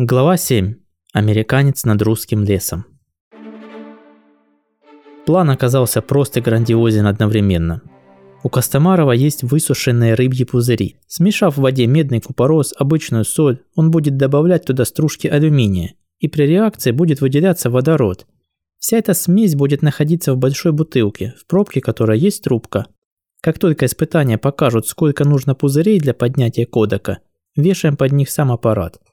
Глава 7. Американец над русским лесом. План оказался прост и грандиозен одновременно. У Костомарова есть высушенные рыбьи пузыри. Смешав в воде медный купорос, обычную соль, он будет добавлять туда стружки алюминия, и при реакции будет выделяться водород. Вся эта смесь будет находиться в большой бутылке, в пробке которой есть трубка. Как только испытания покажут, сколько нужно пузырей для поднятия кодека, вешаем под них сам аппарат –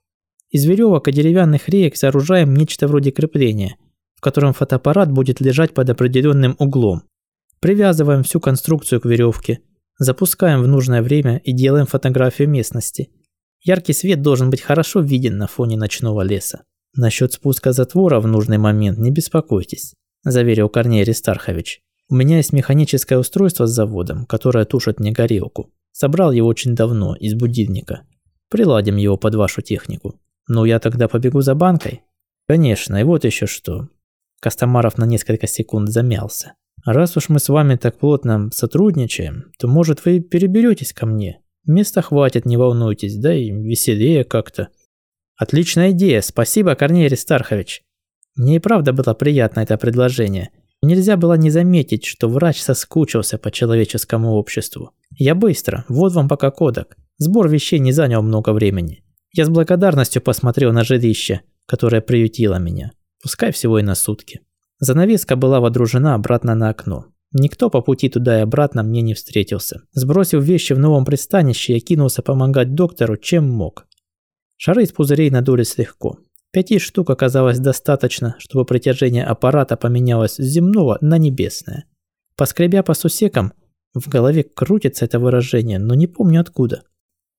из веревок и деревянных реек сооружаем нечто вроде крепления, в котором фотоаппарат будет лежать под определенным углом. Привязываем всю конструкцию к веревке, запускаем в нужное время и делаем фотографию местности. Яркий свет должен быть хорошо виден на фоне ночного леса. Насчет спуска затвора в нужный момент не беспокойтесь, заверил Корней Аристархович. У меня есть механическое устройство с заводом, которое тушит мне горелку. Собрал его очень давно, из будильника. Приладим его под вашу технику. Ну, я тогда побегу за банкой? Конечно, и вот еще что. Костомаров на несколько секунд замялся. Раз уж мы с вами так плотно сотрудничаем, то, может, вы переберетесь ко мне? Места хватит, не волнуйтесь, да и веселее как-то. Отличная идея, спасибо, Корней Аристархович. Мне и правда было приятно это предложение. Нельзя было не заметить, что врач соскучился по человеческому обществу. Я быстро, вот вам пока кодек. Сбор вещей не занял много времени. Я с благодарностью посмотрел на жилище, которое приютило меня, пускай всего и на сутки. Занавеска была водружена обратно на окно. Никто по пути туда и обратно мне не встретился. Сбросив вещи в новом пристанище, я кинулся помогать доктору, чем мог. Шары из пузырей надулись легко. Пяти штук оказалось достаточно, чтобы притяжение аппарата поменялось с земного на небесное. Поскребя по сусекам, в голове крутится это выражение, но не помню откуда.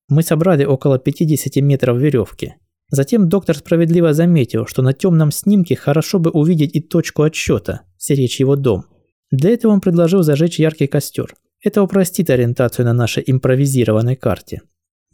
Мы собрали около 50 метров веревки. Затем доктор справедливо заметил, что на темном снимке хорошо бы увидеть и точку отсчета, сиречь его дом. Для этого он предложил зажечь яркий костер. Это упростит ориентацию на нашей импровизированной карте.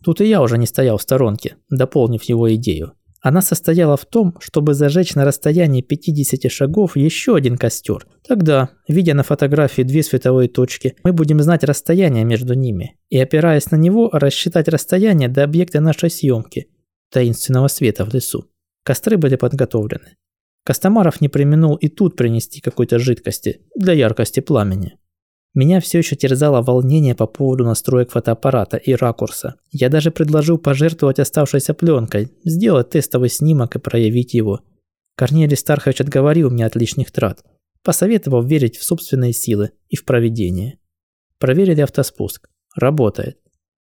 Тут и я уже не стоял в сторонке, дополнив его идею. Она состояла в том, чтобы зажечь на расстоянии 50 шагов еще один костер. Тогда, видя на фотографии две световые точки, мы будем знать расстояние между ними и, опираясь на него, рассчитать расстояние до объекта нашей съемки – таинственного света в лесу. Костры были подготовлены. Костомаров не применул и тут принести какой-то жидкости для яркости пламени. Меня все еще терзало волнение по поводу настроек фотоаппарата и ракурса. Я даже предложил пожертвовать оставшейся пленкой, сделать тестовый снимок и проявить его. Корнелий Стархович отговорил меня от лишних трат, посоветовал верить в собственные силы и в проведение. Проверили автоспуск. Работает.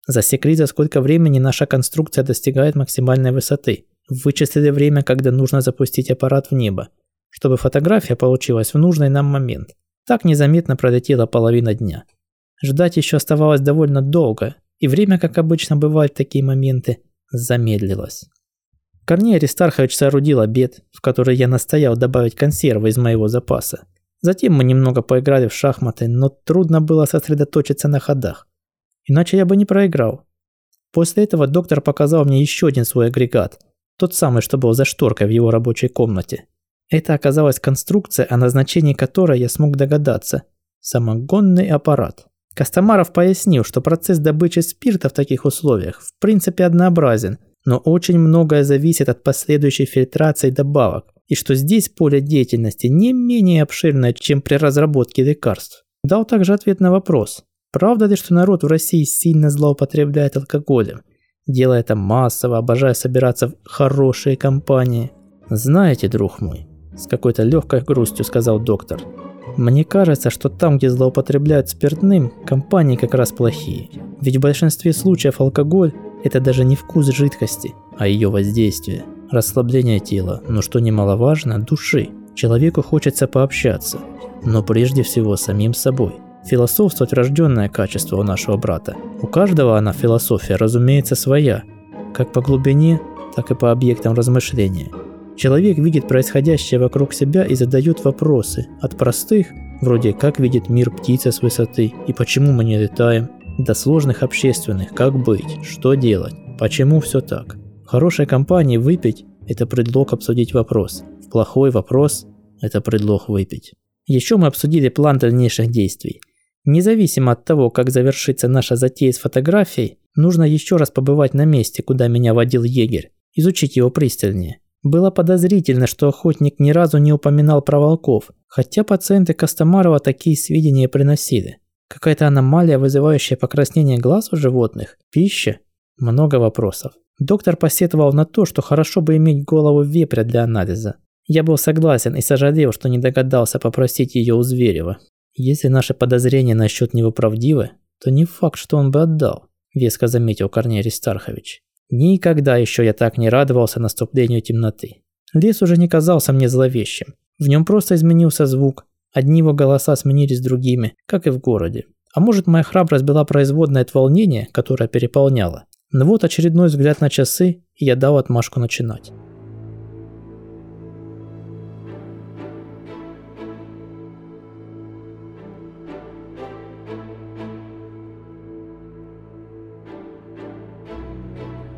Засекли, за сколько времени наша конструкция достигает максимальной высоты. Вычислили время, когда нужно запустить аппарат в небо, чтобы фотография получилась в нужный нам момент. Так незаметно пролетела половина дня. Ждать еще оставалось довольно долго, и время, как обычно бывает в такие моменты, замедлилось. Корней Аристархович соорудил обед, в который я настоял добавить консервы из моего запаса. Затем мы немного поиграли в шахматы, но трудно было сосредоточиться на ходах. Иначе я бы не проиграл. После этого доктор показал мне еще один свой агрегат, тот самый, что был за шторкой в его рабочей комнате. Это оказалась конструкция, о назначении которой я смог догадаться. Самогонный аппарат. Костомаров пояснил, что процесс добычи спирта в таких условиях в принципе однообразен, но очень многое зависит от последующей фильтрации добавок, и что здесь поле деятельности не менее обширное, чем при разработке лекарств. Дал также ответ на вопрос, правда ли, что народ в России сильно злоупотребляет алкоголем, делая это массово, обожая собираться в хорошие компании. Знаете, друг мой, с какой-то легкой грустью сказал доктор. Мне кажется, что там, где злоупотребляют спиртным, компании как раз плохие. Ведь в большинстве случаев алкоголь – это даже не вкус жидкости, а ее воздействие. Расслабление тела, но что немаловажно, души. Человеку хочется пообщаться, но прежде всего самим собой. Философствовать – рожденное качество у нашего брата. У каждого она философия, разумеется, своя, как по глубине, так и по объектам размышления – Человек видит происходящее вокруг себя и задает вопросы, от простых, вроде «как видит мир птица с высоты» и «почему мы не летаем», до сложных общественных «как быть», «что делать», «почему все так». В хорошей компании выпить – это предлог обсудить вопрос, в плохой вопрос – это предлог выпить. Еще мы обсудили план дальнейших действий. Независимо от того, как завершится наша затея с фотографией, нужно еще раз побывать на месте, куда меня водил егерь, изучить его пристальнее. Было подозрительно, что охотник ни разу не упоминал про волков, хотя пациенты Костомарова такие сведения приносили. Какая-то аномалия, вызывающая покраснение глаз у животных, пища. Много вопросов. Доктор посетовал на то, что хорошо бы иметь голову вепря для анализа. Я был согласен и сожалел, что не догадался попросить ее у Зверева. Если наши подозрения насчет него правдивы, то не факт, что он бы отдал, веско заметил Корней Стархович. Никогда еще я так не радовался наступлению темноты. Лес уже не казался мне зловещим. В нем просто изменился звук. Одни его голоса сменились другими, как и в городе. А может, моя храбрость была производной от волнения, которое переполняло. Но вот очередной взгляд на часы, и я дал отмашку начинать.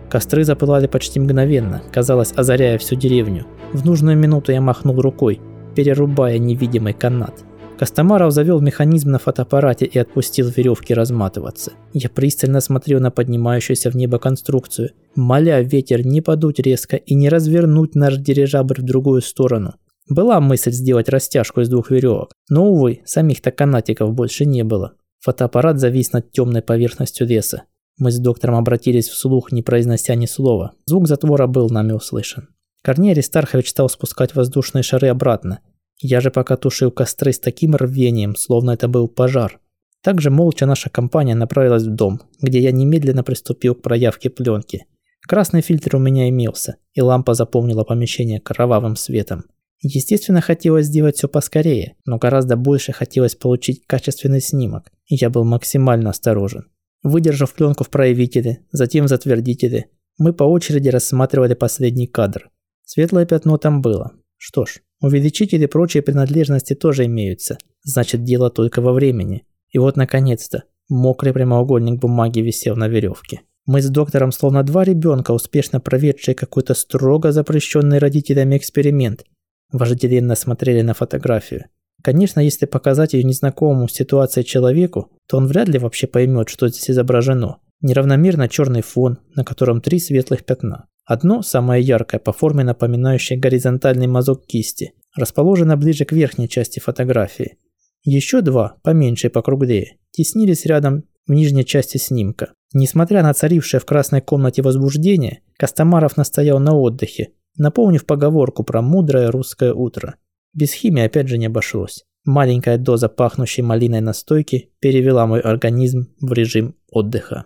Костры запылали почти мгновенно, казалось, озаряя всю деревню. В нужную минуту я махнул рукой, перерубая невидимый канат. Костомаров завел механизм на фотоаппарате и отпустил веревки разматываться. Я пристально смотрел на поднимающуюся в небо конструкцию, моля ветер не подуть резко и не развернуть наш дирижабль в другую сторону. Была мысль сделать растяжку из двух веревок, но, увы, самих-то канатиков больше не было. Фотоаппарат завис над темной поверхностью леса. Мы с доктором обратились вслух, не произнося ни слова. Звук затвора был нами услышан. Корней Аристархович стал спускать воздушные шары обратно. Я же пока тушил костры с таким рвением, словно это был пожар. Также молча наша компания направилась в дом, где я немедленно приступил к проявке пленки. Красный фильтр у меня имелся, и лампа заполнила помещение кровавым светом. Естественно, хотелось сделать все поскорее, но гораздо больше хотелось получить качественный снимок, и я был максимально осторожен. Выдержав пленку в проявителе, затем в затвердителе, мы по очереди рассматривали последний кадр. Светлое пятно там было. Что ж, увеличители и прочие принадлежности тоже имеются. Значит, дело только во времени. И вот, наконец-то, мокрый прямоугольник бумаги висел на веревке. Мы с доктором, словно два ребенка, успешно проведшие какой-то строго запрещенный родителями эксперимент, вожделенно смотрели на фотографию. Конечно, если показать ее незнакомому ситуации человеку, то он вряд ли вообще поймет, что здесь изображено. Неравномерно черный фон, на котором три светлых пятна. Одно, самое яркое, по форме напоминающее горизонтальный мазок кисти, расположено ближе к верхней части фотографии. Еще два, поменьше и покруглее, теснились рядом в нижней части снимка. Несмотря на царившее в красной комнате возбуждение, Костомаров настоял на отдыхе, напомнив поговорку про мудрое русское утро. Без химии опять же не обошлось. Маленькая доза пахнущей малиной настойки перевела мой организм в режим отдыха.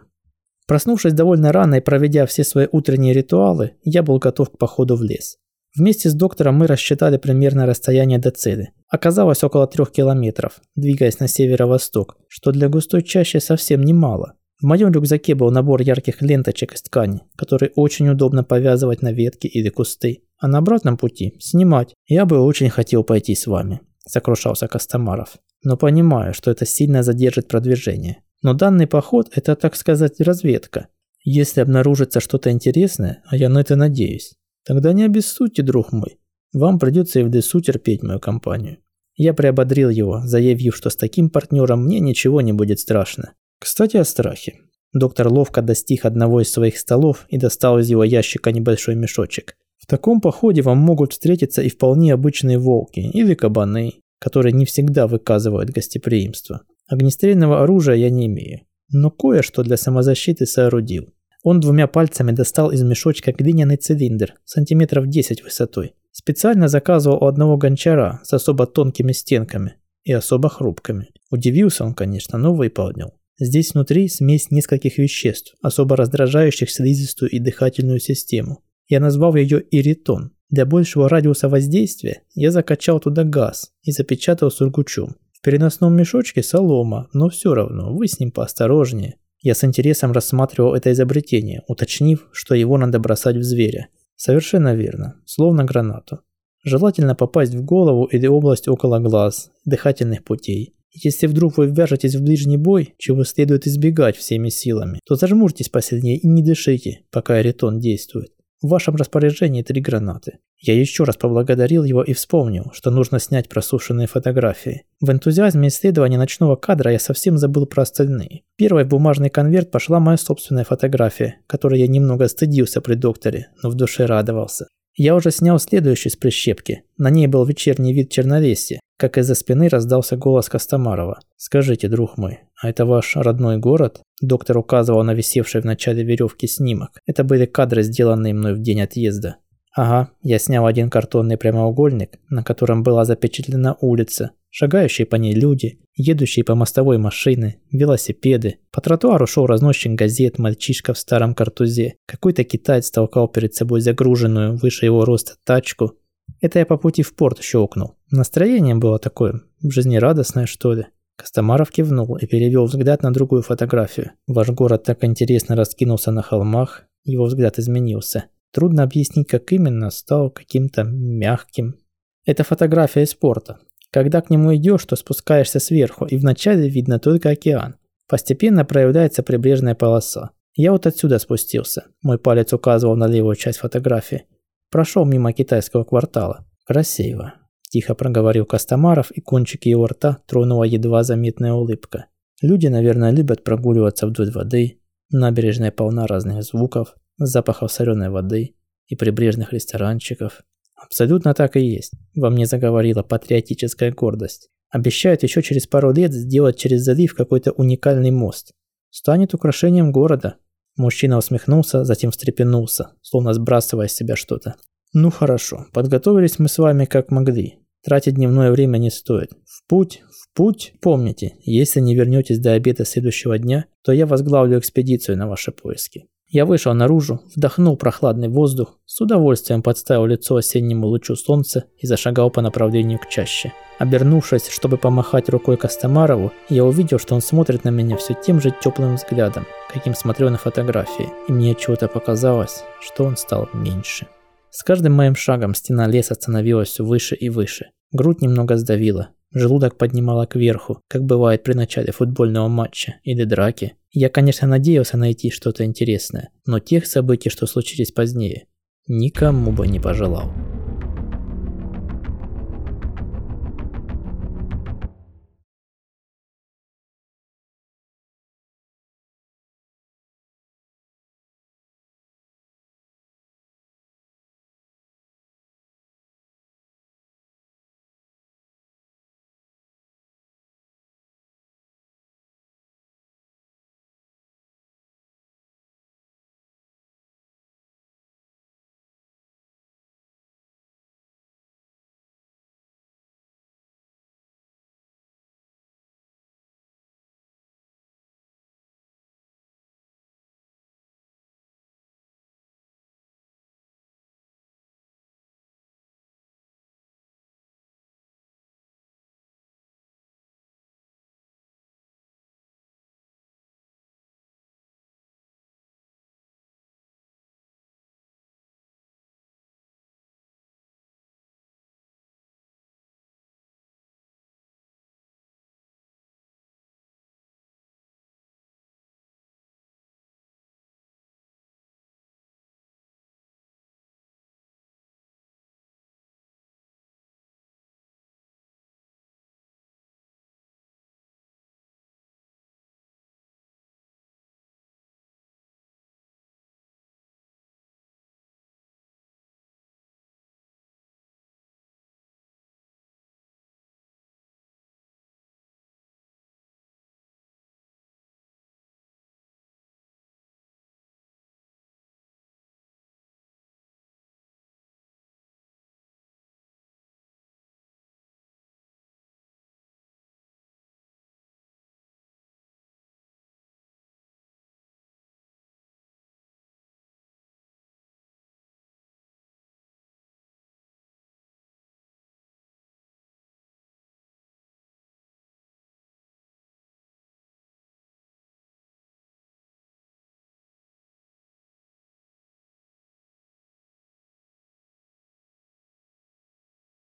Проснувшись довольно рано и проведя все свои утренние ритуалы, я был готов к походу в лес. Вместе с доктором мы рассчитали примерное расстояние до цели. Оказалось около трех километров, двигаясь на северо-восток, что для густой чащи совсем немало. В моем рюкзаке был набор ярких ленточек из ткани, которые очень удобно повязывать на ветки или кусты. А на обратном пути снимать. Я бы очень хотел пойти с вами, сокрушался Костомаров. Но понимаю, что это сильно задержит продвижение. Но данный поход – это, так сказать, разведка. Если обнаружится что-то интересное, а я на это надеюсь, тогда не обессудьте, друг мой. Вам придется и в лесу терпеть мою компанию. Я приободрил его, заявив, что с таким партнером мне ничего не будет страшно. Кстати, о страхе. Доктор ловко достиг одного из своих столов и достал из его ящика небольшой мешочек. В таком походе вам могут встретиться и вполне обычные волки или кабаны, которые не всегда выказывают гостеприимство. Огнестрельного оружия я не имею, но кое-что для самозащиты соорудил. Он двумя пальцами достал из мешочка глиняный цилиндр, сантиметров 10 высотой. Специально заказывал у одного гончара с особо тонкими стенками и особо хрупкими. Удивился он, конечно, но выполнил. Здесь внутри смесь нескольких веществ, особо раздражающих слизистую и дыхательную систему. Я назвал ее иритон. Для большего радиуса воздействия я закачал туда газ и запечатал сургучом. В переносном мешочке солома, но все равно, вы с ним поосторожнее. Я с интересом рассматривал это изобретение, уточнив, что его надо бросать в зверя. Совершенно верно, словно гранату. Желательно попасть в голову или область около глаз, дыхательных путей. Если вдруг вы ввяжетесь в ближний бой, чего следует избегать всеми силами, то зажмурьтесь посильнее и не дышите, пока эритон действует. В вашем распоряжении три гранаты. Я еще раз поблагодарил его и вспомнил, что нужно снять просушенные фотографии. В энтузиазме исследования ночного кадра я совсем забыл про остальные. Первой в бумажный конверт пошла моя собственная фотография, которой я немного стыдился при докторе, но в душе радовался. Я уже снял следующую с прищепки. На ней был вечерний вид Черновесья, как из-за спины раздался голос Костомарова. «Скажите, друг мой, а это ваш родной город?» Доктор указывал на висевший в начале веревки снимок. Это были кадры, сделанные мной в день отъезда. Ага, я снял один картонный прямоугольник, на котором была запечатлена улица, шагающие по ней люди, едущие по мостовой машины, велосипеды. По тротуару шел разносчик газет, мальчишка в старом картузе. Какой-то китаец толкал перед собой загруженную, выше его роста, тачку. Это я по пути в порт щелкнул. Настроение было такое, жизнерадостное что ли. Костомаров кивнул и перевел взгляд на другую фотографию. Ваш город так интересно раскинулся на холмах, его взгляд изменился. Трудно объяснить, как именно стал каким-то мягким. Это фотография из порта. Когда к нему идешь, то спускаешься сверху, и вначале видно только океан. Постепенно проявляется прибрежная полоса. Я вот отсюда спустился. Мой палец указывал на левую часть фотографии. Прошел мимо китайского квартала. Красиво. Тихо проговорил Костомаров, и кончик его рта тронула едва заметная улыбка. Люди, наверное, любят прогуливаться вдоль воды. Набережная полна разных звуков запахов соленой воды и прибрежных ресторанчиков. Абсолютно так и есть. Во мне заговорила патриотическая гордость. Обещают еще через пару лет сделать через залив какой-то уникальный мост. Станет украшением города. Мужчина усмехнулся, затем встрепенулся, словно сбрасывая с себя что-то. Ну хорошо, подготовились мы с вами как могли. Тратить дневное время не стоит. В путь, в путь. Помните, если не вернетесь до обеда следующего дня, то я возглавлю экспедицию на ваши поиски. Я вышел наружу, вдохнул прохладный воздух, с удовольствием подставил лицо осеннему лучу солнца и зашагал по направлению к чаще. Обернувшись, чтобы помахать рукой Костомарову, я увидел, что он смотрит на меня все тем же теплым взглядом, каким смотрел на фотографии, и мне чего-то показалось, что он стал меньше. С каждым моим шагом стена леса становилась выше и выше. Грудь немного сдавила, желудок поднимала кверху, как бывает при начале футбольного матча или драки, я, конечно, надеялся найти что-то интересное, но тех событий, что случились позднее, никому бы не пожелал.